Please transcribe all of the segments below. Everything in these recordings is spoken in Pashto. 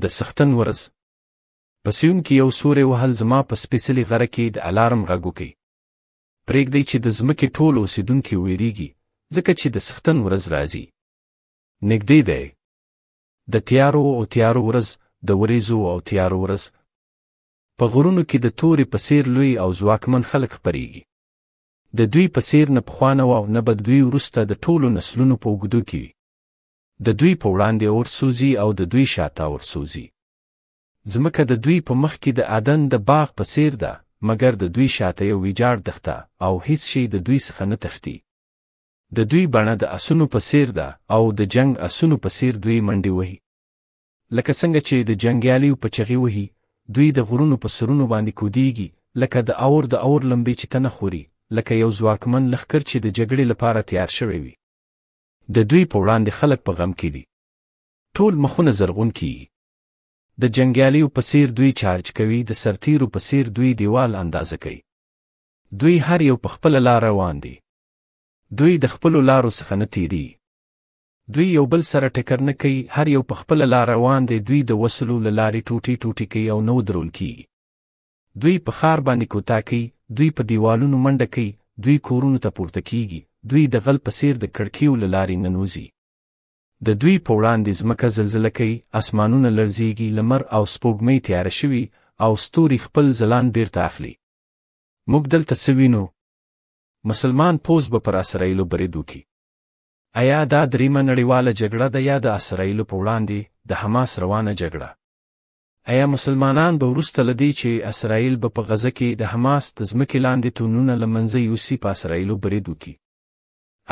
د سختن ورځ په سیون کې یو سوری وهل زما په سپېڅلي غره کې د الارم غږ وکړي. پرېږدئ چې د ځمکې ټول اوسېدونکي ووېرېږي، ځکه چې د سختن ورځ راځي. نږدې دی. د تیارو او تیارو ورځ، د ورېځو او تیارو ورځ، په غرونو کې د تورې په څېر لوی او ځواکمن خلک خپرېږي. د دوی په څېر نه پخوانه وه او نه به دوی وروسته د ټولو نسلونو په اوږدو کې وي. د دوی په وړاندې اور سوزي او د دوی شاته اور سوزي. ځمکه د دوی په مخ کې د عدن د باغ په څیر ده، مګر د دوی شاته یو ویجاړ دښته او هیڅ شی د دوی څخه نه تښتي. د دوی بڼه د اسونو په څیر ده او د جنګ اسونو په څیر دوی منډې وهي. لکه څنګه چې د جنګیالیو په چغې وهي، دوی د غرونو په سرونو باندې کودیږي، لکه د اور د اور لمبې چې تنه خوري، لکه یو ځواکمن لښکر چې د جګړې لپاره تیار شوی وي. د دوی په وړاندې خلک په غم کې دي. ټول مخونه زرغون کیږي. د جنګیالیو په څیر دوی چارج کوي، د سرتیرو په څیر دوی دیوال اندازه کوي. دوی هر یو په خپله لار روان دي. دوی د خپلو لارو څخه نه تیری. دوی یو بل سره ټکر نه کوي، هر یو په خپله لار روان دی، دوی د وسلو له لارې ټوټې ټوټې کوي او نه ودرول کیږي. دوی په ښار باندې کوتا کوي، دوی په دیوالونو منډه کوي، دوی کورونو ته پورته کیږي، دوی د غل په څیر د کړکیو له لارې ننوځي. د دوی په وړاندې ځمکه زلزله کوي، اسمانونه لړزیږي، لمر او سپوږمۍ تیاره شوي او ستوري خپل ځلان بیرته اخلي. موږ دلته څه وینو؟ مسلمان پوځ به پر اسراییلو برید وکړي. ایا دا دریمه نړیواله جګړه ده یا د اسراییلو په وړاندې د حماس روانه جګړه؟ ایا مسلمانان به وروسته له دې چې اسراییل به په غزه کې د حماس د ځمکې لاندې تونونه له منځه یوسي په اسراییلو برید وکړي؟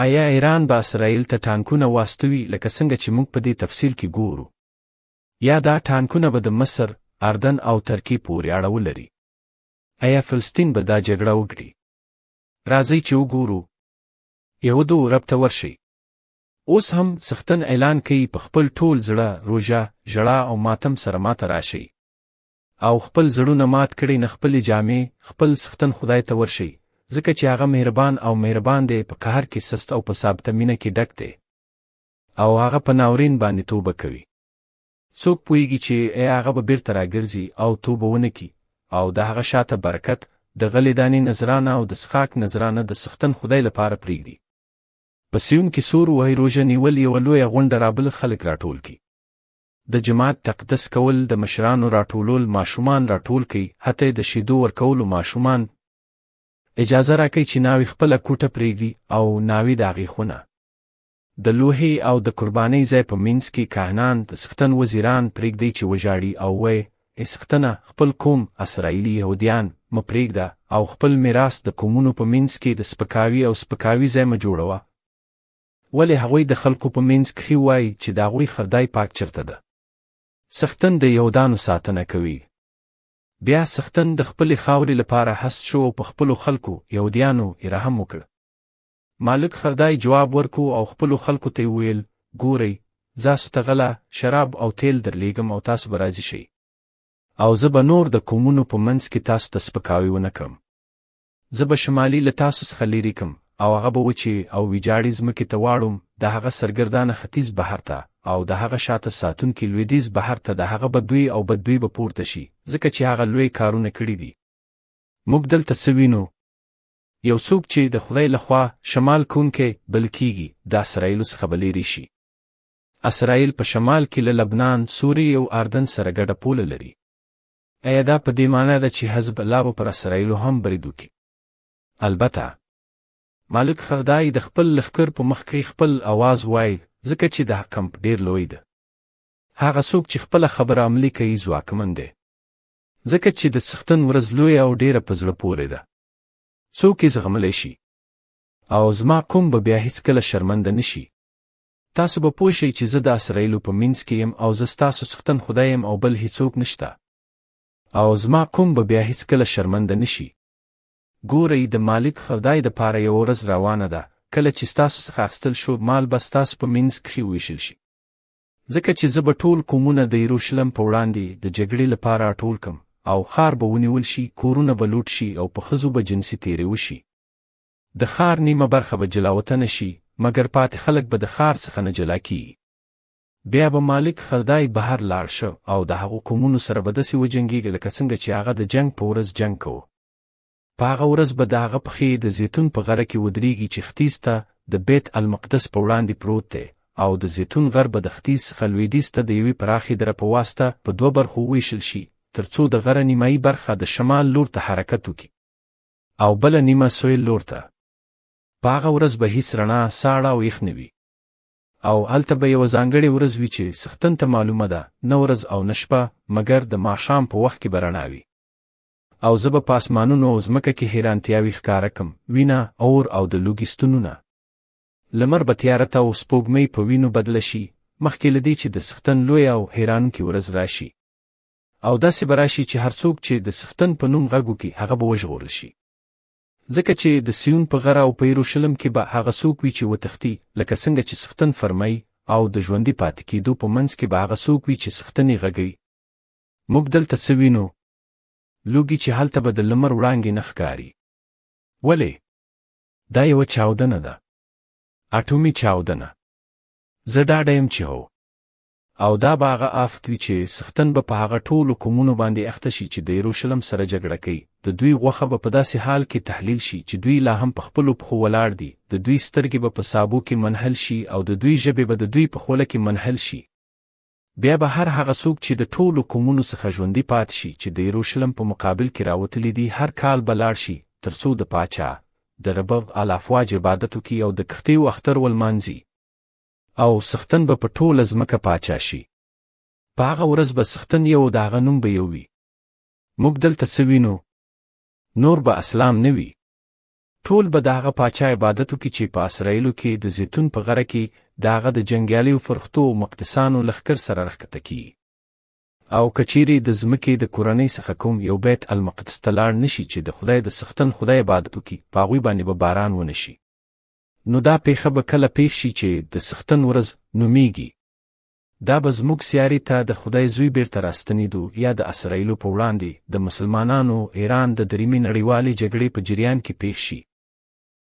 ایا ایران به اسراییل ته ټانکونه واستوي لکه څنګه چې موږ په دې تفصیل کې ګورو؟ یا دا ټانکونه به د مصر، اردن او ترکیې پورې اړه ولري؟ ایا فلسطین به دا جګړه وګړي؟ راځئ چې وګورو. یهودو رب ته ورشي. اوس هم څښتن اعلان کوي په خپل ټول زړه، روژه، ژړا او ماتم سره ماته راشئ او خپل زړونه مات کړئ نه خپلې جامې، خپل څښتن خدای ته ورشئ، ځکه چې هغه مهربان او مهربان دی، په قهر کې سست او په ثابته مینه کې ډک دی او هغه په ناورین باندې توبه کوي. څوک پوهیږي چې ای هغه به بیرته راګرځي او توبه ونه کړي او د هغه شاته برکت، د غلې دانې نذرانه او د څښاک نذرانه د څښتن خدای لپاره پریږدي. په سیون کې سور وای روژه نیول یوه لویه غونډه رابل خلک راټول کی د جماعت تقدس کول د مشرانو راټولول ماشومان راټول کی حتی د شیدو ورکولو ماشومان اجازه راکړي چې ناوی خپله کوټه پرېږدي او ناوی د هغې خونه د لوحې او د قربانۍ ځای په منځ کې کاهنان د سختن وزیران پرېږدي چې وژاړي او وایي اسختنه، خپل قوم، اسرائیلي یهودیان، مه پرېږده او خپل میراث د قومونو په مینځ کښې د سپکاوي او سپکاوي ځای مه جوړوه، ولې هغوی د خلقو په مینځ کښې وایي چې د هغوی خدای پاک چرته ده. سختن د یهودانو ساتنه کوي. بیا سختن د خپلې خاورې لپاره هست شو او په خپلو خلقو، یهودیانو، ئې رحم وکړ. مالک خردای جواب ورکو او خپلو خلکو ته یې وویل، ګورئ، ځاسو ته غله، شراب او تېل درلېږم او تاسو به راضي شئ. او زه به نور د قومونو په منځ کې تاسو ته سپکاوی ونه کړم. زه به شمالي له تاسو څخه لېرې کړم او هغه به وچې او ویجاړې ځمکې ته واړوم، د هغه سرګردانه ختیځ بحر ته او د هغه شاته ساتونکي لوېدیځ بحر ته، د هغه بدوی او بدبوی به پورته شي، ځکه چې هغه لوی کارونه کړي دي. موږ دلته څه وینو؟ یو څوک چې د خدای له خوا شمال کوونکی بل کیږي د اسراییلو څخه به لیرې شي. اسراییل په شمال کې له لبنان، سوریې او اردن سره ګډه پوله لري. ایا دا په دې معنی ده چې حزب الله به پر اسراییلو هم برید وکړي؟ البته مالک خدای د خپل لښکر په مخ کې خپل اواز وایي ځکه چې دا کمپ ډیر لوی ده هغه څوک چې خپله خبره عملي کوي ځواکمن دی ځکه چې د څښتن ورځ لوی او ډیره په زړه پورې ده څوک یې زغملی شي او زما قوم به بیا هیڅکله شرمنده نه شي تاسو به پوه شئ چې زه د اسرایلو په منځ کې یم او زه ستاسو څښتن خدای یم او بل هیڅوک نشته او زما قوم به بیا هیڅکله شرمنده نه شي ګورئ د مالک خدای د پاره یو ورځ روانه ده کله چې ستاسو څخه اخیستل شو مال به ستاسو په منځ کښې وویشل شي ځکه چې زه به ټول قومونه د یروشلم په وړاندې د جګړې لپاره راټول کم او ښار به ونیول شي، کورونه به لوټ شي او په ښځو به جنسي تېری وشي. د ښار نیمه برخه به جلاوطنه شي، مګر پاتې خلک به د ښار څخه نه جلا کېږي. بیا به مالک خلدای بهر لاړ شه او د هغو قومونو سره به داسې وجنګېږي لکه څنګه چې هغه د جنګ په ورځ جنګ کوه. په هغه ورځ به د هغه پښې د زیتون په غره کې ودرېږي چې ختیځ ته د بیت المقدس په وړاندې پروت دی او د زیتون غر به د ختیځ څخه لویدیځ ته د یوې پراخې دره په واسطه په دوه برخو وویشل شي تر څو د غره نیمایي برخه د شمال لور ته حرکت وکړي او بله نیمه سویل لور ته په هغه ورځ به هیڅ رڼا ساړه او یخ نه وي او هلته به یوه ځانګړې ورځ وي چې څښتن ته معلومه ده نه ورځ او نه شپه مګر د ماښام په وخت کې به رڼا وي او زه به په اسمانونو او ځمکه کې حیرانتیاوي ښکاره کم وینه اور او د لوګي ستونونه لمر به تیاره ته او سپوږمۍ په وینو بدله شي مخکې له دې چې د سختن لوی او حیرانونکې ورځ راشي او داسې به راشي چې هر څوک چې د سختن په نوم غږ وکړي هغه به وژغورل شي ځکه چې د سیون په غره او په یروشلم کې به هغه څوک وي چې وتښتي لکه څنګه چې سختن فرمایي او د ژوندي پاتې کېدو په منځ کې به هغه څوک وي چې سختنې غږوي موږ دلته څه وینو لوګي چې هلته به د لمر وړانګې نه ښکاري. ولې؟ دا یوه چاودنه ده. اټومي چاودنه. زه ډاډه یم چې هو. او دا به هغه آفت وي چې سختن به په هغه ټولو قومونو باندې اخته شي چې د یروشلم سره جګړه کوي د دوی غوښه به په داسې حال کې تحلیل شي چې دوی لا هم په خپلو پښو ولاړ دي د دوی سترګې به په سابو کې منحل شي او د دوی ژبې به د دوی په خوله کې منحل شي بیا به هر هغه څوک چې د ټولو قومونو څخه ژوندي پات شي چې د یروشلم په مقابل کې راوتلي دي هر کال به لاړ شي تر څو د پاچا د رب الافواج عبادت وکړي او د کښتیو اختر ولمانځي او سختن به په ټوله ځمکه پاچا شي په هغه ورځ به سختن یو د هغه نوم به یو وي موږ دلته څه وینو نور به اسلام نه وي ټول به د هغه پاچا عبادت وکړي چې په اسرایلو کې د زیتون په غره کې د هغه د جنګیالیو فرښتو او مقدسانو لښکر سره راښکته کیږي او کچیرې د ځمکې د کورنۍ څخه کوم یو بیت المقدس ته لاړ نشي چې د خدای د سختن خدای عبادت وکړي په هغوی باندې به باران ونشي نو دا پیښه به کله پیښ شي چې د سختن ورځ نومیږي دا به زموږ سیارې ته د خدای زوی بیرته راستنیدو یا د اسراییلو په وړاندې د مسلمانانو ایران د دریمې نړیوالې جګړې په جریان کې پیښ شي.